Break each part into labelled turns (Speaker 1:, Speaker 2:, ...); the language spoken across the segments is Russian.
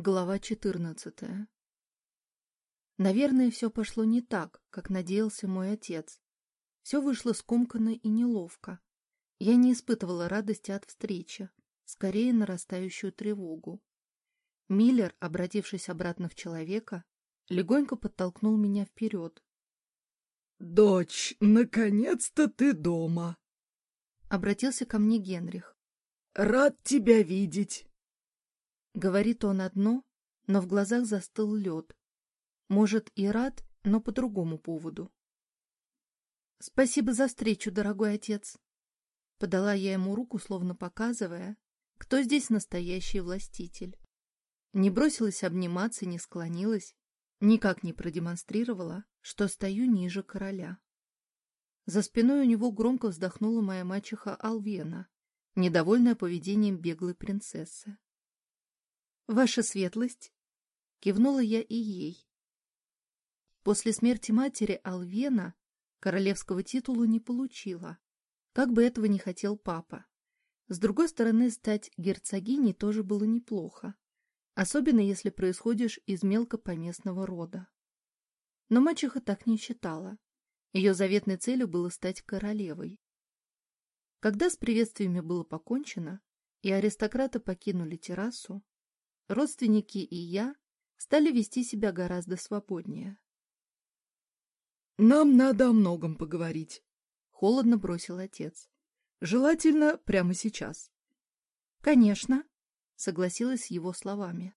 Speaker 1: Глава 14. Наверное, все пошло не так, как надеялся мой отец. Все вышло скомканно и неловко. Я не испытывала радости от встречи, скорее нарастающую тревогу. Миллер, обратившись обратно в человека, легонько подтолкнул меня вперед.
Speaker 2: — Дочь, наконец-то ты дома!
Speaker 1: — обратился ко мне Генрих.
Speaker 2: — Рад тебя видеть!
Speaker 1: Говорит он одно, но в глазах застыл лед. Может, и рад, но по другому поводу. «Спасибо за встречу, дорогой отец!» Подала я ему руку, словно показывая, кто здесь настоящий властитель. Не бросилась обниматься, не склонилась, никак не продемонстрировала, что стою ниже короля. За спиной у него громко вздохнула моя мачеха Алвена, недовольная поведением беглой принцессы. Ваша светлость, кивнула я и ей. После смерти матери Алвена королевского титула не получила, как бы этого не хотел папа. С другой стороны, стать герцогиней тоже было неплохо, особенно если происходишь из мелкопоместного рода. Но мачеха так не считала. Ее заветной целью было стать королевой. Когда с приветствиями было покончено, и аристократы покинули террасу, родственники и я стали вести себя гораздо свободнее.
Speaker 2: «Нам надо о многом поговорить», —
Speaker 1: холодно бросил отец.
Speaker 2: «Желательно прямо сейчас».
Speaker 1: «Конечно», — согласилась с его словами.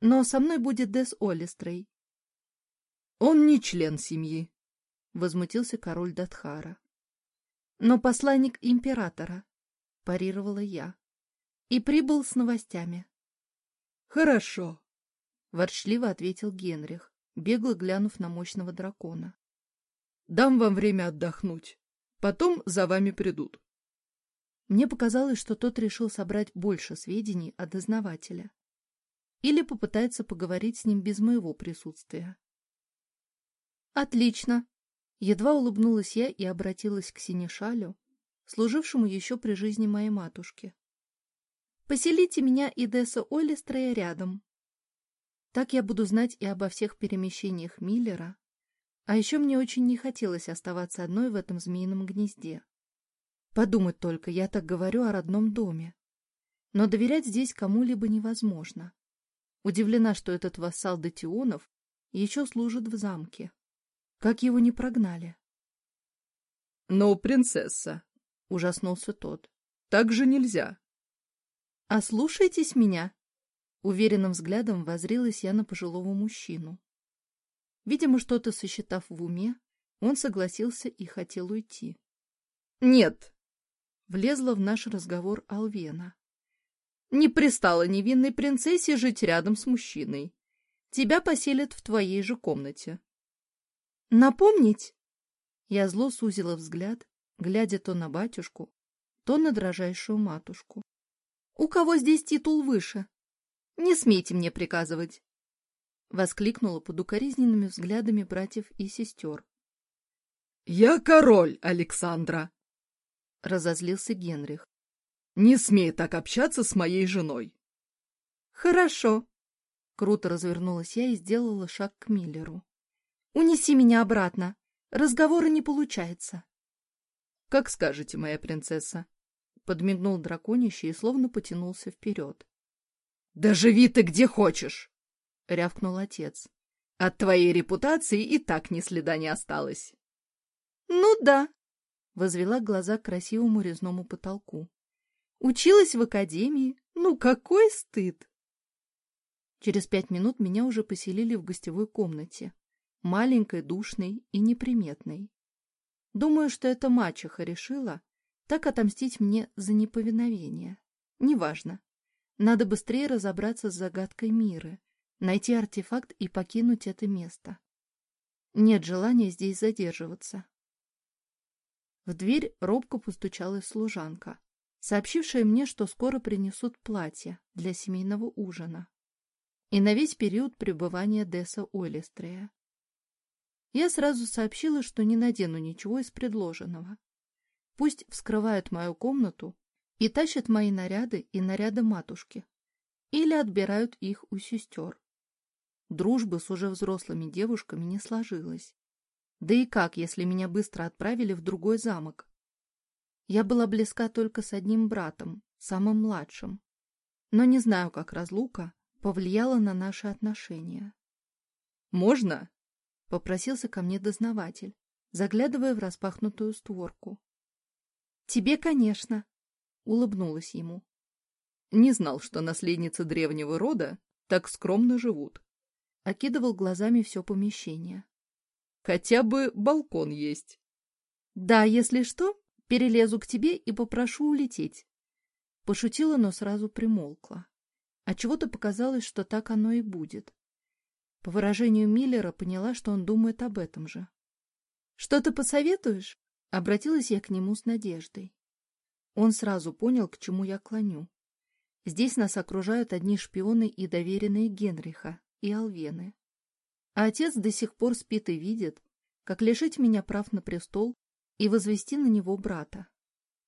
Speaker 1: «Но со мной будет Дес Олистрей».
Speaker 2: «Он не член семьи», —
Speaker 1: возмутился король Датхара. «Но посланник императора», — парировала я, — «и прибыл с новостями».
Speaker 2: «Хорошо», —
Speaker 1: ворчливо ответил Генрих, бегло глянув на мощного дракона.
Speaker 2: «Дам вам время отдохнуть. Потом за вами придут».
Speaker 1: Мне показалось, что тот решил собрать больше сведений о дознавателя. Или попытается поговорить с ним без моего присутствия. «Отлично!» Едва улыбнулась я и обратилась к Синешалю, служившему еще при жизни моей матушки. Поселите меня и Десса Олистрея рядом. Так я буду знать и обо всех перемещениях Миллера. А еще мне очень не хотелось оставаться одной в этом змеином гнезде. Подумать только, я так говорю о родном доме. Но доверять здесь кому-либо невозможно. Удивлена, что этот вассал Датионов еще служит в замке. Как его не прогнали?
Speaker 2: — Но, принцесса, — ужаснулся тот, — так же нельзя.
Speaker 1: «Ослушайтесь меня!» Уверенным взглядом возрилась я на пожилого мужчину. Видимо, что-то сосчитав в уме, он согласился и хотел уйти.
Speaker 2: «Нет!»
Speaker 1: — влезла в наш разговор Алвена. «Не пристала невинной принцессе жить рядом с мужчиной. Тебя поселят в твоей же комнате». «Напомнить?» Я зло сузила взгляд, глядя то на батюшку, то на дрожайшую матушку. У кого здесь титул выше? Не смейте мне приказывать!» Воскликнула под укоризненными взглядами братьев и сестер.
Speaker 2: «Я король Александра!»
Speaker 1: — разозлился Генрих.
Speaker 2: «Не смей так общаться с моей женой!»
Speaker 1: «Хорошо!» — круто развернулась я и сделала шаг к Миллеру. «Унеси меня обратно! Разговора не получается!»
Speaker 2: «Как скажете, моя принцесса!»
Speaker 1: Подмигнул драконище и словно потянулся вперед.
Speaker 2: — Да живи ты где хочешь!
Speaker 1: — рявкнул отец.
Speaker 2: — От твоей репутации и так ни следа не осталось.
Speaker 1: — Ну да! — возвела глаза к красивому резному потолку. — Училась в академии. Ну какой стыд! Через пять минут меня уже поселили в гостевой комнате, маленькой, душной и неприметной. Думаю, что эта мачеха решила, так отомстить мне за неповиновение. Неважно. Надо быстрее разобраться с загадкой Миры, найти артефакт и покинуть это место. Нет желания здесь задерживаться. В дверь робко постучалась служанка, сообщившая мне, что скоро принесут платье для семейного ужина и на весь период пребывания Десса Ойлистрея. Я сразу сообщила, что не надену ничего из предложенного, Пусть вскрывают мою комнату и тащат мои наряды и наряды матушки. Или отбирают их у сестер. Дружбы с уже взрослыми девушками не сложилось. Да и как, если меня быстро отправили в другой замок? Я была близка только с одним братом, самым младшим. Но не знаю, как разлука повлияла на наши отношения.
Speaker 2: «Можно?»
Speaker 1: — попросился ко мне дознаватель, заглядывая в распахнутую створку. Тебе, конечно, улыбнулась ему.
Speaker 2: Не знал, что наследницы древнего рода так скромно живут.
Speaker 1: Окидывал глазами все помещение.
Speaker 2: Хотя бы балкон есть.
Speaker 1: Да, если что, перелезу к тебе и попрошу улететь. Пошутила, но сразу примолкла. А чего-то показалось, что так оно и будет. По выражению Миллера поняла, что он думает об этом же. Что ты посоветуешь? Обратилась я к нему с надеждой. Он сразу понял, к чему я клоню. Здесь нас окружают одни шпионы и доверенные Генриха и Алвены. А отец до сих пор спит и видит, как лишить меня прав на престол и возвести на него брата.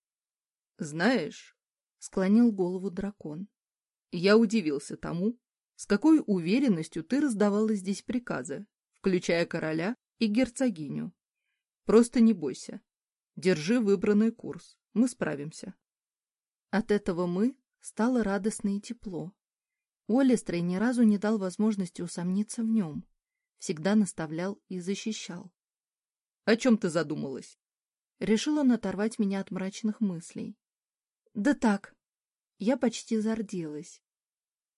Speaker 2: — Знаешь, — склонил голову дракон, — я удивился тому, с какой уверенностью ты раздавала здесь приказы, включая короля и герцогиню. Просто не бойся, Держи выбранный курс. Мы справимся.
Speaker 1: От этого «мы» стало радостно и тепло. Олестрей ни разу не дал возможности усомниться в нем. Всегда наставлял и защищал.
Speaker 2: — О чем ты задумалась?
Speaker 1: Решил он оторвать меня от мрачных мыслей. — Да так. Я почти зарделась.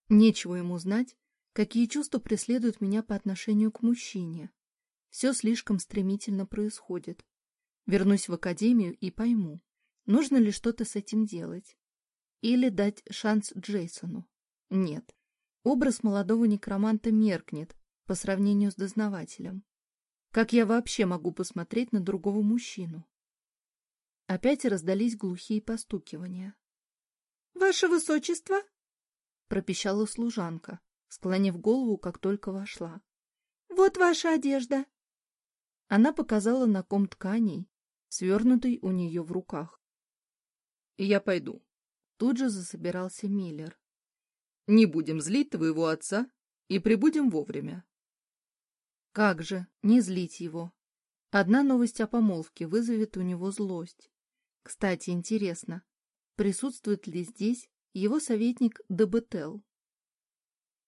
Speaker 1: Нечего ему знать, какие чувства преследуют меня по отношению к мужчине. Все слишком стремительно происходит. Вернусь в академию и пойму, нужно ли что-то с этим делать. Или дать шанс Джейсону. Нет. Образ молодого некроманта меркнет по сравнению с дознавателем. Как я вообще могу посмотреть на другого мужчину? Опять раздались глухие постукивания. — Ваше Высочество! — пропищала служанка, склонив голову, как только вошла. — Вот ваша одежда! Она показала, на ком тканей свернутый у нее в руках.
Speaker 2: «Я пойду», —
Speaker 1: тут же засобирался Миллер.
Speaker 2: «Не будем злить твоего отца и прибудем вовремя».
Speaker 1: «Как же, не злить его. Одна новость о помолвке вызовет у него злость. Кстати, интересно, присутствует ли здесь его советник Дебетел?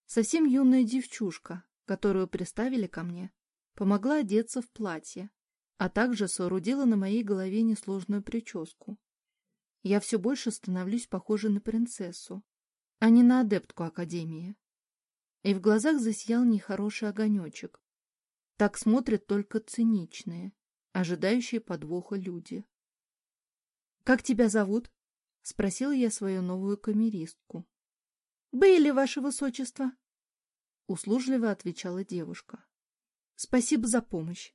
Speaker 1: Совсем юная девчушка, которую приставили ко мне, помогла одеться в платье, а также соорудила на моей голове несложную прическу. Я все больше становлюсь похожей на принцессу, а не на адептку Академии. И в глазах засиял нехороший огонечек. Так смотрят только циничные, ожидающие подвоха люди. — Как тебя зовут? — спросила я свою новую камеристку. — Бейли, ваше высочество! — услужливо отвечала девушка. — Спасибо за помощь.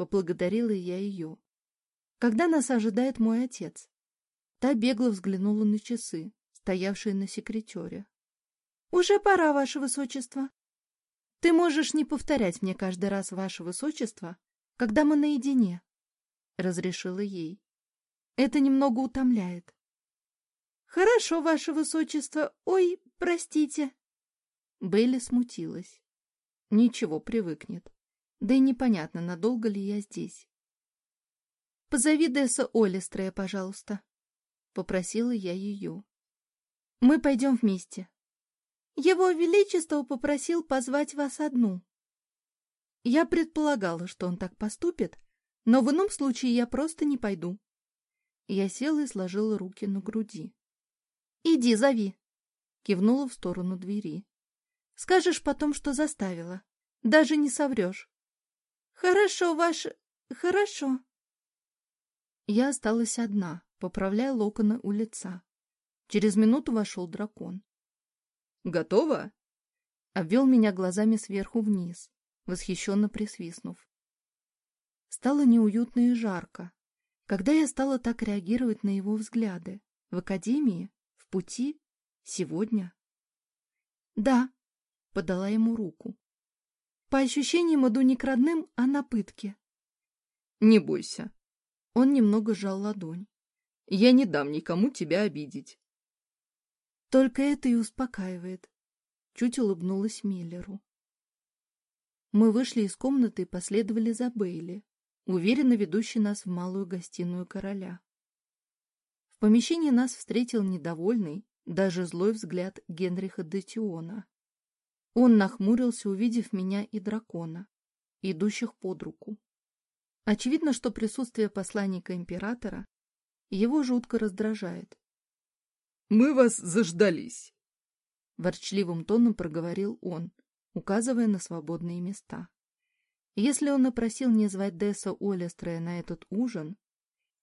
Speaker 1: Поблагодарила я ее. Когда нас ожидает мой отец? Та бегло взглянула на часы, стоявшие на секретере. — Уже пора, ваше высочество. Ты можешь не повторять мне каждый раз ваше высочество, когда мы наедине, — разрешила ей. Это немного утомляет. — Хорошо, ваше высочество. Ой, простите. Бейли смутилась. Ничего, привыкнет. Да и непонятно, надолго ли я здесь. «Позови Десса Олистрея, пожалуйста», — попросила я ее. «Мы пойдем вместе». «Его Величество попросил позвать вас одну». Я предполагала, что он так поступит, но в ином случае я просто не пойду. Я села и сложила руки на груди. «Иди, зови!» — кивнула в сторону двери. «Скажешь потом, что заставила. Даже не соврешь». «Хорошо, ваше... хорошо». Я осталась одна, поправляя локоны у лица. Через минуту вошел дракон.
Speaker 2: «Готово?»
Speaker 1: Обвел меня глазами сверху вниз, восхищенно присвистнув. Стало неуютно и жарко, когда я стала так реагировать на его взгляды. В академии? В пути? Сегодня? «Да», — подала ему руку. По ощущениям, иду не к родным, а на пытки.
Speaker 2: Не бойся.
Speaker 1: Он немного сжал ладонь.
Speaker 2: Я не дам никому тебя обидеть.
Speaker 1: Только это и успокаивает. Чуть улыбнулась Миллеру. Мы вышли из комнаты и последовали за Бейли, уверенно ведущий нас в малую гостиную короля. В помещении нас встретил недовольный, даже злой взгляд Генриха Детиона. Он нахмурился, увидев меня и дракона, идущих под руку. Очевидно, что присутствие посланника императора его жутко раздражает.
Speaker 2: «Мы вас заждались!»
Speaker 1: Ворчливым тоном проговорил он, указывая на свободные места. Если он напросил не звать Десса Олестрея на этот ужин,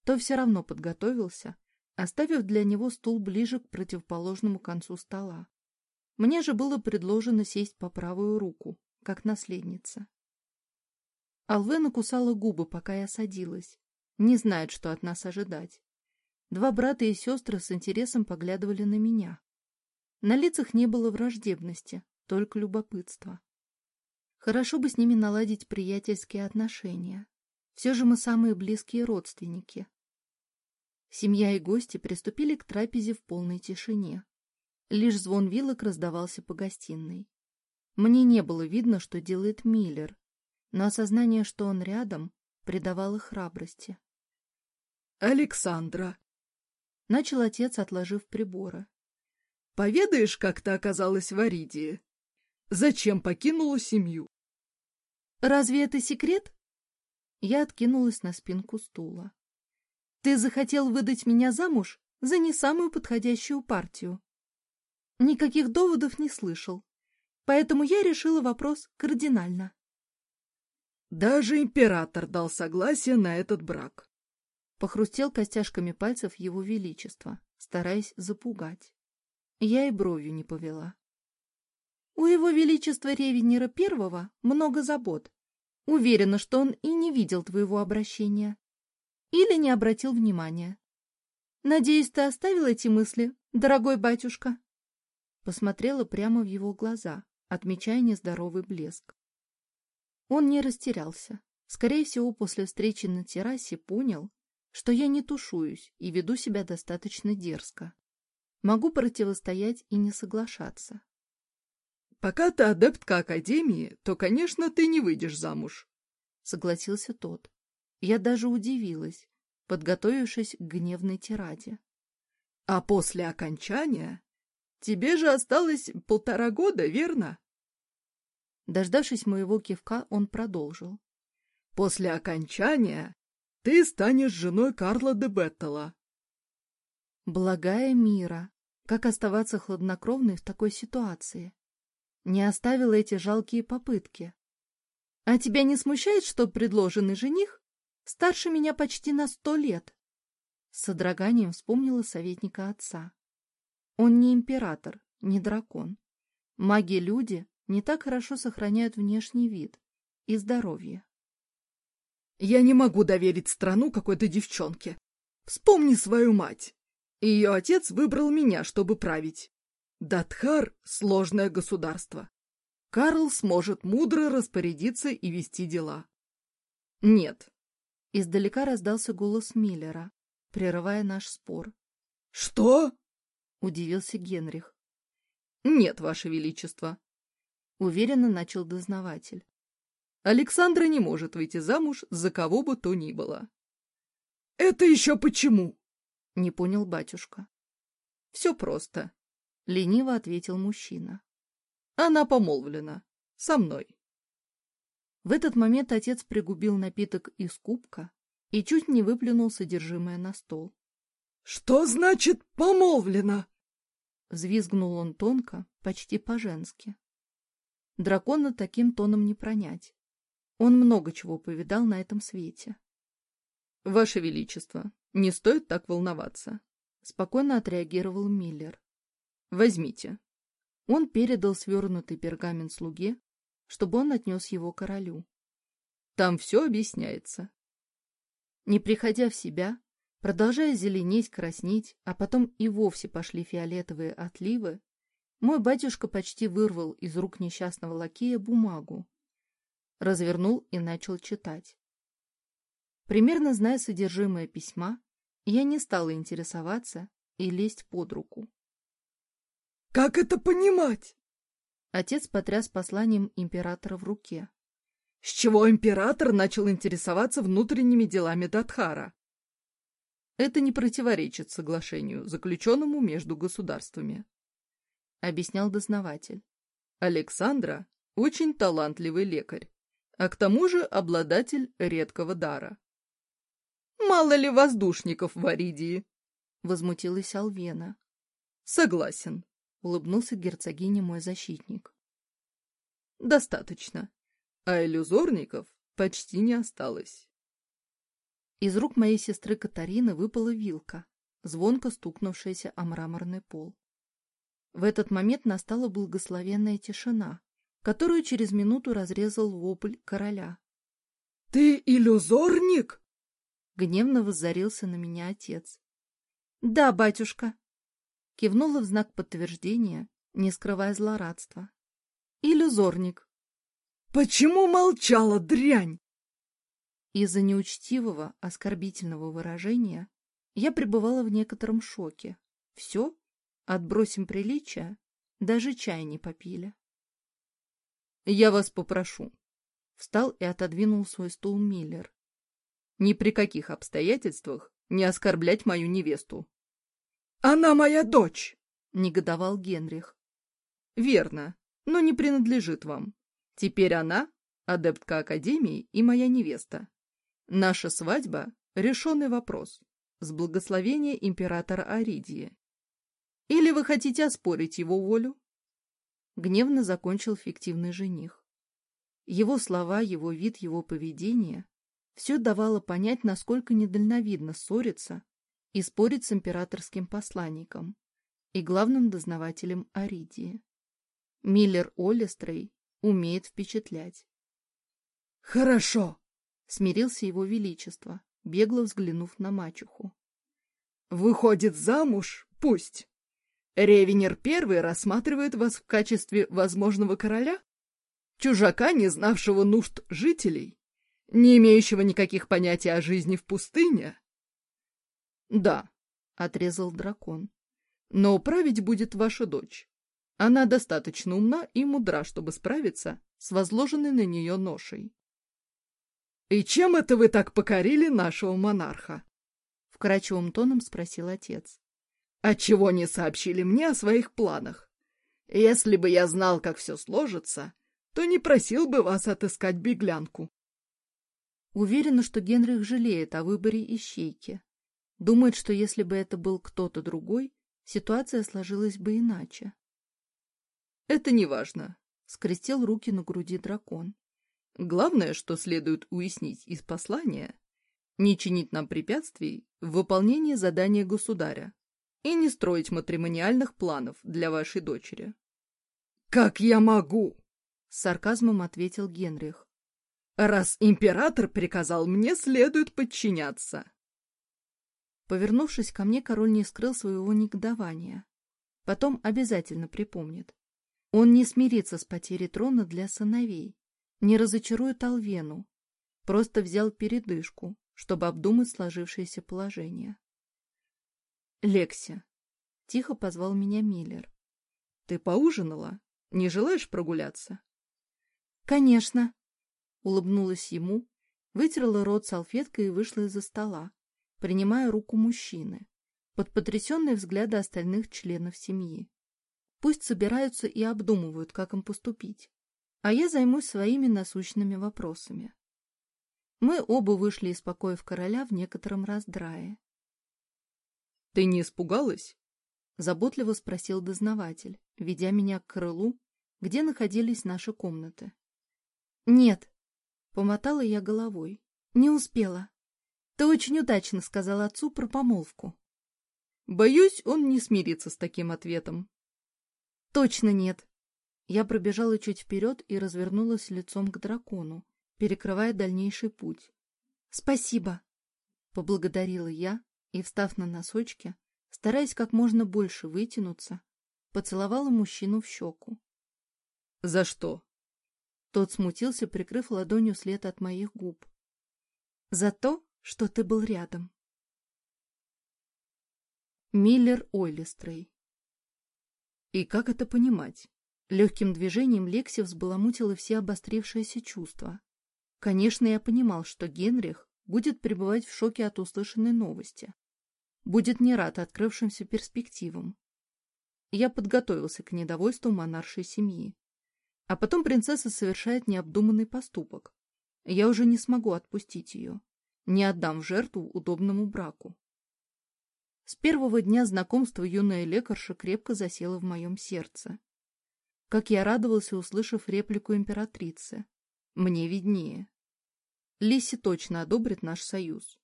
Speaker 1: то все равно подготовился, оставив для него стул ближе к противоположному концу стола, мне же было предложено сесть по правую руку, как наследница. Алвена кусала губы, пока я садилась. Не знает, что от нас ожидать. Два брата и сестры с интересом поглядывали на меня. На лицах не было враждебности, только любопытство. Хорошо бы с ними наладить приятельские отношения. Все же мы самые близкие родственники. Семья и гости приступили к трапезе в полной тишине, Лишь звон вилок раздавался по гостиной. Мне не было видно, что делает Миллер, но осознание, что он рядом, придавало храбрости.
Speaker 2: «Александра!»
Speaker 1: — начал отец, отложив приборы.
Speaker 2: «Поведаешь, как ты оказалась в Аридии? Зачем покинула семью?»
Speaker 1: «Разве это секрет?» Я откинулась на спинку стула. «Ты захотел выдать меня замуж за не самую подходящую партию. Никаких доводов не слышал, поэтому я решила вопрос кардинально.
Speaker 2: Даже император дал согласие на этот брак.
Speaker 1: Похрустел костяшками пальцев его величество, стараясь запугать. Я и бровью не повела. У его величества Ревенера Первого много забот. Уверена, что он и не видел твоего обращения. Или не обратил внимания. Надеюсь, ты оставил эти мысли, дорогой батюшка. Посмотрела прямо в его глаза, отмечая нездоровый блеск. Он не растерялся. Скорее всего, после встречи на террасе понял, что я не тушуюсь и веду себя достаточно дерзко. Могу противостоять и не соглашаться.
Speaker 2: «Пока ты адептка Академии, то, конечно, ты не выйдешь замуж», —
Speaker 1: согласился тот. Я даже удивилась, подготовившись к гневной тираде.
Speaker 2: «А после окончания Тебе же осталось полтора года, верно?
Speaker 1: Дождавшись моего кивка, он продолжил.
Speaker 2: После окончания ты станешь женой Карла де Беттела.
Speaker 1: Благая мира, как оставаться хладнокровной в такой ситуации? Не оставила эти жалкие попытки. А тебя не смущает, что предложенный жених старше меня почти на сто лет? С содроганием вспомнила советника отца. Он не император, не дракон. Маги-люди не так хорошо сохраняют внешний вид и здоровье.
Speaker 2: Я не могу доверить страну какой-то девчонке. Вспомни свою мать. Ее отец выбрал меня, чтобы править. Датхар — сложное государство. Карл сможет мудро распорядиться и вести дела. Нет.
Speaker 1: Издалека раздался голос Миллера, прерывая наш спор.
Speaker 2: Что?
Speaker 1: — удивился Генрих.
Speaker 2: «Нет, Ваше Величество», — уверенно начал дознаватель. «Александра не может выйти замуж за кого бы то ни было». «Это еще почему?» — не понял батюшка. «Все просто», — лениво ответил мужчина. «Она помолвлена. Со мной».
Speaker 1: В этот момент отец пригубил напиток из кубка и чуть не выплюнул содержимое на стол.
Speaker 2: Что значит «помолвлено»?
Speaker 1: Взвизгнул он тонко, почти по-женски. Дракона таким тоном не пронять. Он много чего повидал на этом свете.
Speaker 2: — Ваше Величество, не стоит так волноваться, — спокойно отреагировал Миллер. — Возьмите.
Speaker 1: Он передал свернутый пергамент слуге, чтобы он отнес его королю.
Speaker 2: Там все объясняется.
Speaker 1: Не приходя в себя, Продолжая зеленеть, краснеть, а потом и вовсе пошли фиолетовые отливы, мой батюшка почти вырвал из рук несчастного лакея бумагу, развернул и начал читать. Примерно зная содержимое письма, я не стала интересоваться и лезть под руку.
Speaker 2: «Как это понимать?»
Speaker 1: Отец потряс посланием императора в руке.
Speaker 2: «С чего император начал интересоваться внутренними делами Датхара?» Это не противоречит соглашению, заключенному между государствами. Объяснял дознаватель. Александра – очень талантливый лекарь, а к тому же обладатель редкого дара. «Мало ли воздушников в Аридии!» — возмутилась Алвена. «Согласен», — улыбнулся герцогиня мой защитник. «Достаточно. А иллюзорников почти не осталось».
Speaker 1: Из рук моей сестры Катарины выпала вилка, звонко стукнувшаяся о мраморный пол. В этот момент настала благословенная тишина, которую через минуту разрезал вопль короля.
Speaker 2: — Ты иллюзорник?
Speaker 1: — гневно воззарился на меня отец. — Да, батюшка! — кивнула в знак подтверждения, не скрывая злорадства. — Иллюзорник!
Speaker 2: — Почему молчала, дрянь?
Speaker 1: Из-за неучтивого, оскорбительного выражения я пребывала в некотором шоке. Все? Отбросим приличия? Даже чая не попили.
Speaker 2: «Я вас попрошу», — встал и отодвинул свой стул Миллер. «Ни при каких обстоятельствах не оскорблять мою невесту». «Она моя дочь!» — негодовал Генрих. «Верно, но не принадлежит вам. Теперь она — адептка Академии и моя невеста. Наша свадьба — решенный вопрос. С благословения императора Аридии. Или вы хотите оспорить его волю? Гневно закончил фиктивный жених. Его слова, его вид, его поведение — все давало понять, насколько недальновидно ссориться и спорить с императорским посланником и главным дознавателем Аридии. Миллер Олестрей умеет впечатлять. «Хорошо!» Смирился его величество, бегло взглянув на Мачуху. «Выходит замуж? Пусть! Ревенер первый рассматривает вас в качестве возможного короля? Чужака, не знавшего нужд жителей? Не имеющего никаких понятий о жизни в пустыне?» «Да», — отрезал дракон, — «но править будет ваша дочь. Она достаточно умна и мудра, чтобы справиться с возложенной на нее ношей. «И чем это вы так покорили нашего монарха?» — вкрадчивым тоном спросил отец. «А «Отчего не сообщили мне о своих планах? Если бы я знал, как все сложится, то не просил бы вас отыскать беглянку».
Speaker 1: Уверена, что Генрих жалеет о выборе ищейки. Думает, что если бы это был кто-то другой, ситуация сложилась бы иначе.
Speaker 2: — Это неважно, — скрестил руки на груди дракон. Главное, что следует уяснить из послания, не чинить нам препятствий в выполнении задания государя и не строить матримониальных планов для вашей дочери. «Как я могу?» — с сарказмом ответил Генрих. «Раз император приказал, мне следует подчиняться».
Speaker 1: Повернувшись ко мне, король не скрыл своего негодования. Потом обязательно припомнит. Он не смирится с потерей трона для сыновей не разочарует Алвену, просто взял передышку, чтобы обдумать сложившееся положение.
Speaker 2: «Лекси!» — тихо позвал меня Миллер. «Ты поужинала? Не желаешь прогуляться?»
Speaker 1: «Конечно!» — улыбнулась ему, вытерла рот салфеткой и вышла из-за стола, принимая руку мужчины, под потрясенные взгляды остальных членов семьи. Пусть собираются и обдумывают, как им поступить а я займусь своими насущными вопросами. Мы оба вышли из покоев короля в некотором раздрае.
Speaker 2: — Ты не испугалась? — заботливо спросил дознаватель, ведя меня к крылу, где находились наши комнаты.
Speaker 1: — Нет, — помотала я головой, — не успела. Ты очень удачно сказал отцу про помолвку.
Speaker 2: — Боюсь, он не смирится с таким ответом.
Speaker 1: — Точно нет. Я пробежала чуть вперед и развернулась лицом к дракону, перекрывая дальнейший путь. «Спасибо!» — поблагодарила я и, встав на носочки, стараясь как можно больше вытянуться, поцеловала мужчину в щеку.
Speaker 2: «За что?»
Speaker 1: Тот смутился, прикрыв ладонью след от моих губ. «За то, что ты был рядом».
Speaker 2: Миллер Ойлистрей. И как это понимать?
Speaker 1: Легким движением Лекси взбаламутила все обострившиеся чувства. Конечно, я понимал, что Генрих будет пребывать в шоке от услышанной новости. Будет не рад открывшимся перспективам. Я подготовился к недовольству монаршей семьи. А потом принцесса совершает необдуманный поступок. Я уже не смогу отпустить ее. Не отдам в жертву удобному браку. С первого дня знакомства юная лекарша крепко засела в моем сердце. Как я радовался, услышав реплику императрицы. Мне виднее. Лиси точно одобрит наш союз.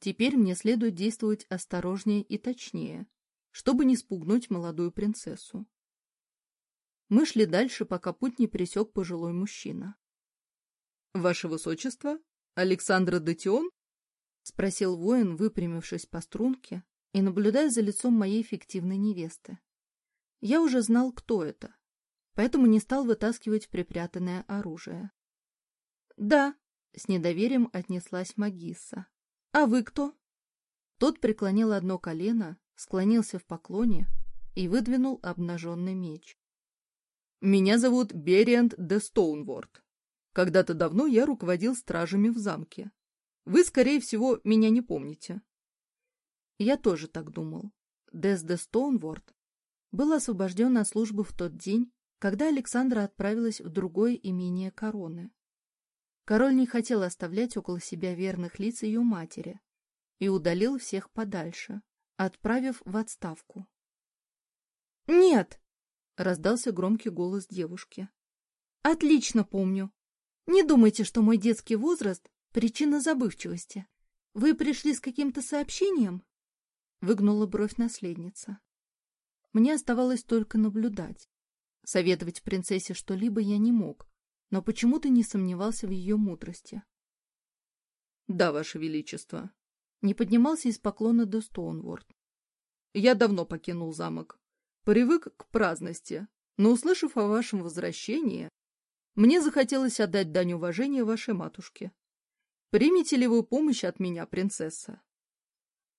Speaker 1: Теперь мне следует действовать осторожнее и точнее, чтобы не спугнуть молодую принцессу. Мы шли дальше, пока путь не пересек пожилой мужчина.
Speaker 2: — Ваше Высочество, Александра Датион?
Speaker 1: — спросил воин, выпрямившись по струнке и наблюдая за лицом моей фиктивной невесты. Я уже знал, кто это поэтому не стал вытаскивать припрятанное оружие. — Да, — с недоверием отнеслась Магисса. — А вы кто? Тот преклонил одно колено, склонился в поклоне и выдвинул обнаженный меч.
Speaker 2: — Меня зовут Бериант де Стоунворд. Когда-то давно я руководил стражами в замке. Вы, скорее всего, меня не помните.
Speaker 1: Я тоже так думал. Дес де Стоунворд был освобожден от службы в тот день, когда Александра отправилась в другое имение короны. Король не хотел оставлять около себя верных лиц ее матери и удалил всех подальше, отправив в отставку. «Нет!» — раздался громкий голос девушки. «Отлично помню! Не думайте, что мой детский возраст — причина забывчивости. Вы пришли с каким-то сообщением?» — выгнула бровь наследница. Мне оставалось только наблюдать, Советовать принцессе что-либо я не мог, но почему-то не сомневался в ее мудрости.
Speaker 2: — Да, Ваше Величество.
Speaker 1: Не поднимался из поклона до Стоунворд.
Speaker 2: Я давно покинул замок. Привык к праздности, но, услышав о вашем возвращении, мне захотелось отдать дань уважения вашей матушке. Примите ли вы помощь от меня, принцесса?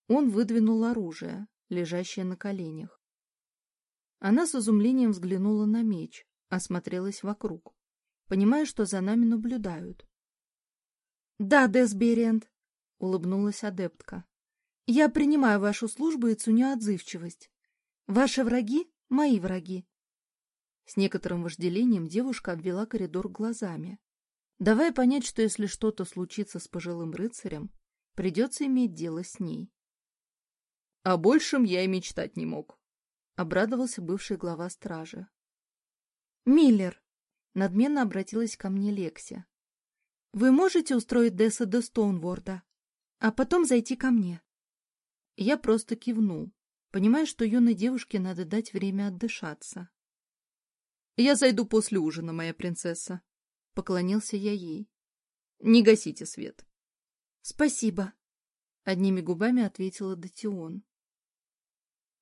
Speaker 1: Он выдвинул оружие, лежащее на коленях. Она с изумлением взглянула на меч, осмотрелась вокруг, понимая, что за нами наблюдают. — Да, Десбериент, — улыбнулась адептка. — Я принимаю вашу службу и ценю отзывчивость. Ваши враги — мои враги. С некоторым вожделением девушка обвела коридор глазами, давая понять, что если что-то случится с пожилым рыцарем, придется иметь дело с ней.
Speaker 2: — О большем я и мечтать не мог, —
Speaker 1: обрадовался бывший глава стражи. «Миллер!» — надменно обратилась ко мне Лекси. «Вы можете устроить Десса до Стоунворда, а потом зайти ко мне?» Я просто кивнул, понимая, что юной девушке надо дать время отдышаться.
Speaker 2: «Я зайду после ужина, моя принцесса», — поклонился я ей. «Не гасите свет».
Speaker 1: «Спасибо», — одними губами ответила Датион.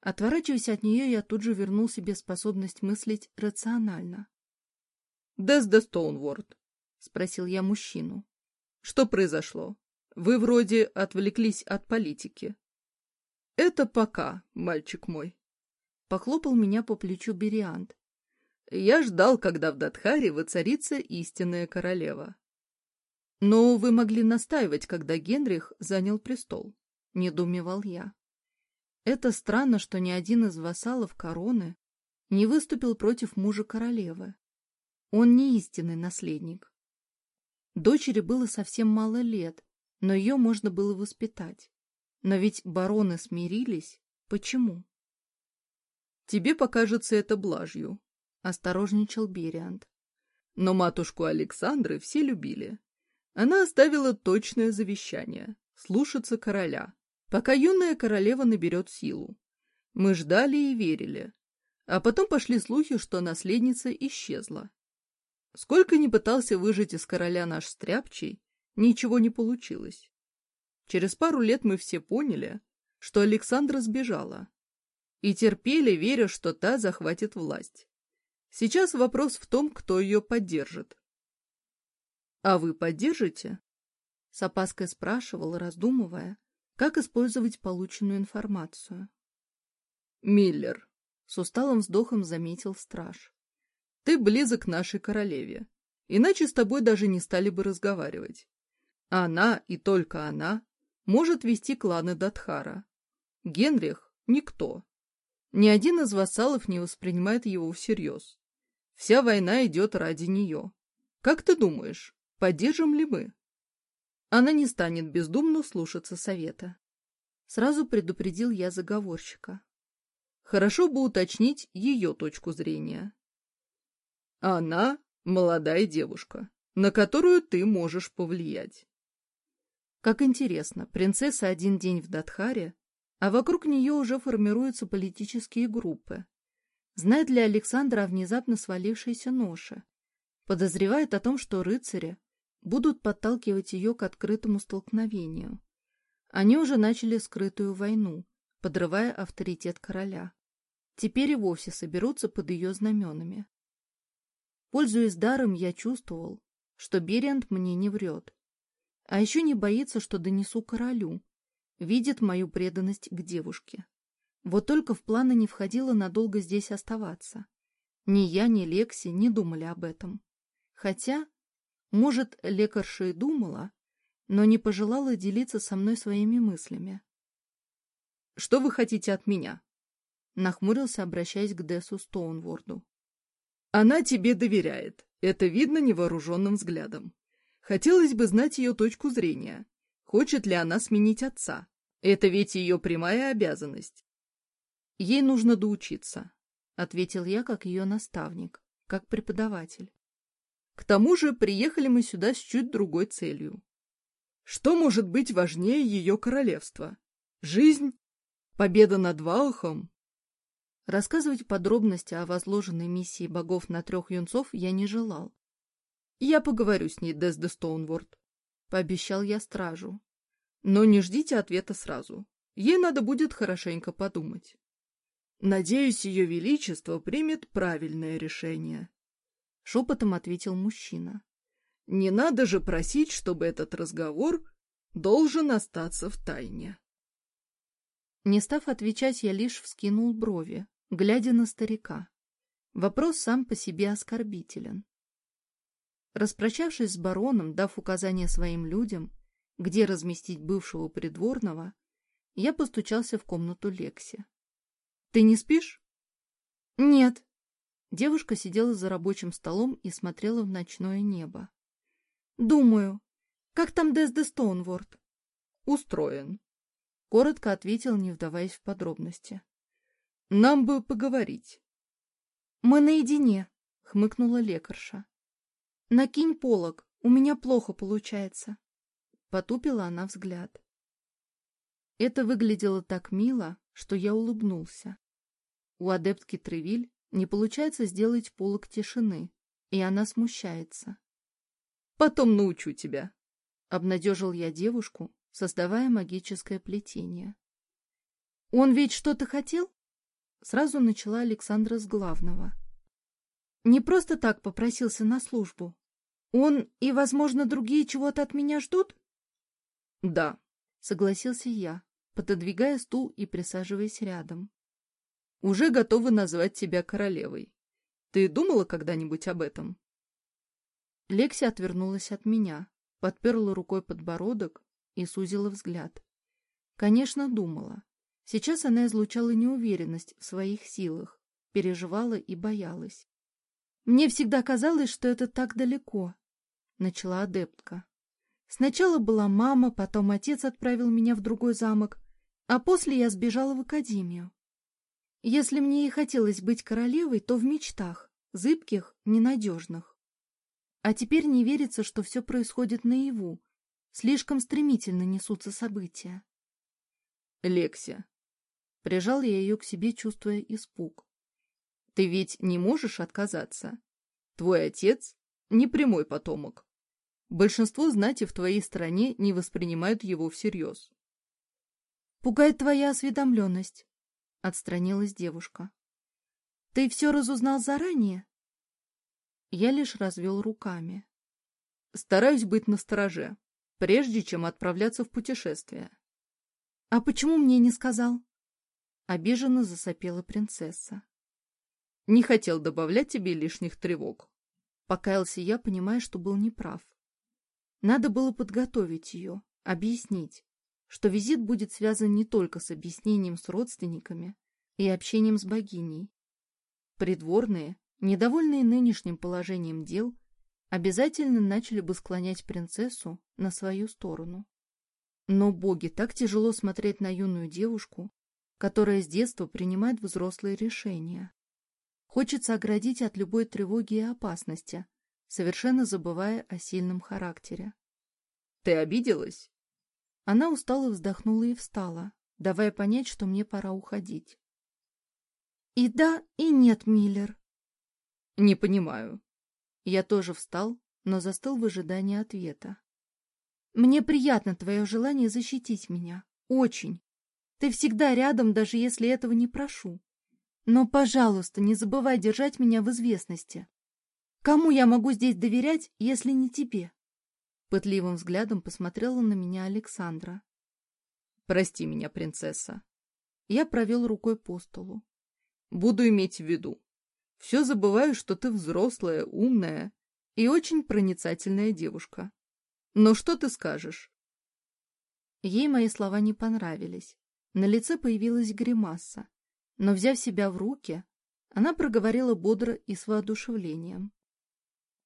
Speaker 1: Отворачиваясь от нее, я тут же вернул себе способность мыслить рационально.
Speaker 2: — Дэс де Стоунворд, — спросил я мужчину. — Что произошло? Вы вроде отвлеклись от политики. — Это пока, мальчик мой.
Speaker 1: Похлопал меня по плечу Бериант.
Speaker 2: Я ждал, когда в Датхаре воцарится истинная королева. Но вы могли настаивать, когда Генрих занял престол, — недоумевал я.
Speaker 1: Это странно, что ни один из вассалов короны не выступил против мужа королевы. Он не истинный наследник. Дочери было совсем мало лет, но ее можно было воспитать. Но ведь бароны смирились. Почему?
Speaker 2: «Тебе покажется это блажью», —
Speaker 1: осторожничал Бериант.
Speaker 2: Но матушку Александры все любили. Она оставила точное завещание — слушаться короля, пока юная королева наберет силу. Мы ждали и верили. А потом пошли слухи, что наследница исчезла. Сколько ни пытался выжить из короля наш стряпчий, ничего не получилось. Через пару лет мы все поняли, что Александра сбежала. И терпели, веря, что та захватит власть. Сейчас вопрос в том, кто ее поддержит. — А вы поддержите?
Speaker 1: — с опаской спрашивал, раздумывая, как использовать полученную информацию?
Speaker 2: Миллер,
Speaker 1: с усталым вздохом заметил страж.
Speaker 2: Ты близок нашей королеве, иначе с тобой даже не стали бы разговаривать. Она, и только она, может вести кланы Датхара. Генрих — никто. Ни один из вассалов не воспринимает его всерьез. Вся война идет ради нее. Как ты думаешь, поддержим ли мы? Она не станет бездумно слушаться совета. Сразу предупредил я заговорщика. Хорошо бы уточнить ее точку зрения. Она молодая девушка, на которую ты можешь повлиять. Как интересно, принцесса один день в Датхаре, а вокруг нее уже формируются политические группы. Знает ли Александра о внезапно свалившейся ноше? Подозревает о том, что рыцари будут подталкивать ее к открытому столкновению. Они уже начали скрытую войну, подрывая авторитет короля. Теперь и вовсе соберутся под ее знаменами. Пользуясь даром, я чувствовал, что Бериант мне не врет. А еще не боится, что донесу королю. Видит мою преданность к девушке. Вот только в планы не входило надолго здесь оставаться. Ни я, ни Лекси не думали об этом. Хотя может, лекарша и думала, но не пожелала делиться со мной своими мыслями. «Что вы хотите от меня?» Нахмурился, обращаясь к Дессу Стоунворду. «Она тебе доверяет. Это видно невооруженным взглядом. Хотелось бы знать ее точку зрения. Хочет ли она сменить отца? Это ведь ее прямая обязанность. Ей нужно доучиться, — ответил я как ее наставник, как преподаватель. К тому же приехали мы сюда с чуть другой целью. Что может быть важнее ее королевства? Жизнь? Победа над Валхом? Рассказывать подробности о возложенной миссии богов на трех юнцов я не желал. Я поговорю с ней, Дезде Стоунворд, — пообещал я стражу. Но не ждите ответа сразу. Ей надо будет хорошенько подумать. Надеюсь, ее величество примет правильное решение. — шепотом ответил мужчина. «Не надо же просить, чтобы этот разговор должен остаться в тайне». Не став отвечать, я лишь вскинул брови, глядя на старика. Вопрос сам по себе оскорбителен. Распрощавшись с бароном, дав указание своим людям, где разместить бывшего придворного, я постучался в комнату Лекси. — Ты не спишь? — Нет, Девушка сидела за рабочим столом и смотрела в ночное небо. «Думаю. Как там Дезде Стоунворд?» «Устроен», — коротко ответил, не вдаваясь в подробности. «Нам бы поговорить». «Мы наедине», — хмыкнула лекарша. «Накинь полог, у меня плохо получается», — потупила она взгляд. Это выглядело так мило, что я улыбнулся. У адептки Тревиль не получается сделать полок тишины, и она смущается. «Потом научу тебя», — обнадежил я девушку, создавая магическое плетение. «Он ведь что-то хотел?» Сразу начала Александра с главного. «Не просто так попросился на службу. Он и, возможно, другие чего-то от меня ждут?» «Да», — согласился я, пододвигая стул и присаживаясь рядом уже готовы назвать тебя королевой. Ты думала когда-нибудь об этом?» Лекси отвернулась от меня, подперла рукой подбородок и сузила взгляд. Конечно, думала. Сейчас она излучала неуверенность в своих силах, переживала и боялась. «Мне всегда казалось, что это так далеко», — начала адептка. «Сначала была мама, потом отец отправил меня в другой замок, а после я сбежала в академию. Если мне и хотелось быть королевой, то в мечтах, зыбких, ненадежных. А теперь не верится, что все происходит наяву. Слишком стремительно несутся события. Лекси. Прижал я ее к себе, чувствуя испуг. Ты ведь не можешь отказаться. Твой отец — не прямой потомок. Большинство знати в твоей стране не воспринимают его всерьез. Пугает твоя осведомленность. — отстранилась девушка. — Ты все разузнал заранее? Я лишь развел руками. — Стараюсь быть настороже, прежде чем отправляться в путешествие. — А почему мне не сказал? — обиженно засопела принцесса. — Не хотел добавлять тебе лишних тревог.
Speaker 1: Покаялся я, понимая, что был неправ. Надо было подготовить ее, объяснить, что визит будет связан не только с объяснением с родственниками и общением с богиней. Придворные, недовольные нынешним положением дел, обязательно начали бы склонять принцессу на свою сторону. Но боги так тяжело смотреть на юную девушку, которая с детства принимает взрослые решения. Хочется оградить от любой тревоги и опасности, совершенно забывая о сильном характере.
Speaker 2: — Ты обиделась?
Speaker 1: Она устало вздохнула и встала, давая понять, что мне пора уходить. И да, и нет, Миллер.
Speaker 2: Не понимаю.
Speaker 1: Я тоже встал, но застыл в ожидании ответа. Мне приятно твое желание защитить меня. Очень. Ты всегда рядом, даже если этого не прошу. Но, пожалуйста, не забывай держать меня в известности. Кому я могу здесь доверять, если не тебе? Пытливым взглядом посмотрела на меня Александра.
Speaker 2: «Прости меня, принцесса».
Speaker 1: Я провел рукой по столу.
Speaker 2: «Буду иметь в виду. Все забываю, что ты взрослая, умная и очень проницательная девушка. Но что ты скажешь?»
Speaker 1: Ей мои слова не понравились. На лице появилась гримаса. Но, взяв себя в руки, она проговорила бодро и с воодушевлением.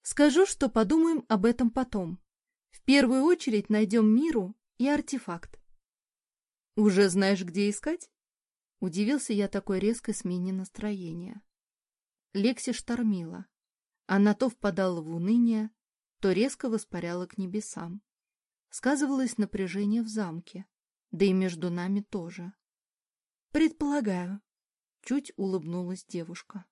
Speaker 1: «Скажу, что подумаем об этом потом» первую очередь найдем миру и артефакт.
Speaker 2: Уже знаешь, где искать?
Speaker 1: Удивился я такой резкой смене настроения. Лекси штормила. Она то впадала в уныние, то резко воспаряла к небесам. Сказывалось напряжение в замке, да и между нами тоже. Предполагаю, чуть улыбнулась девушка.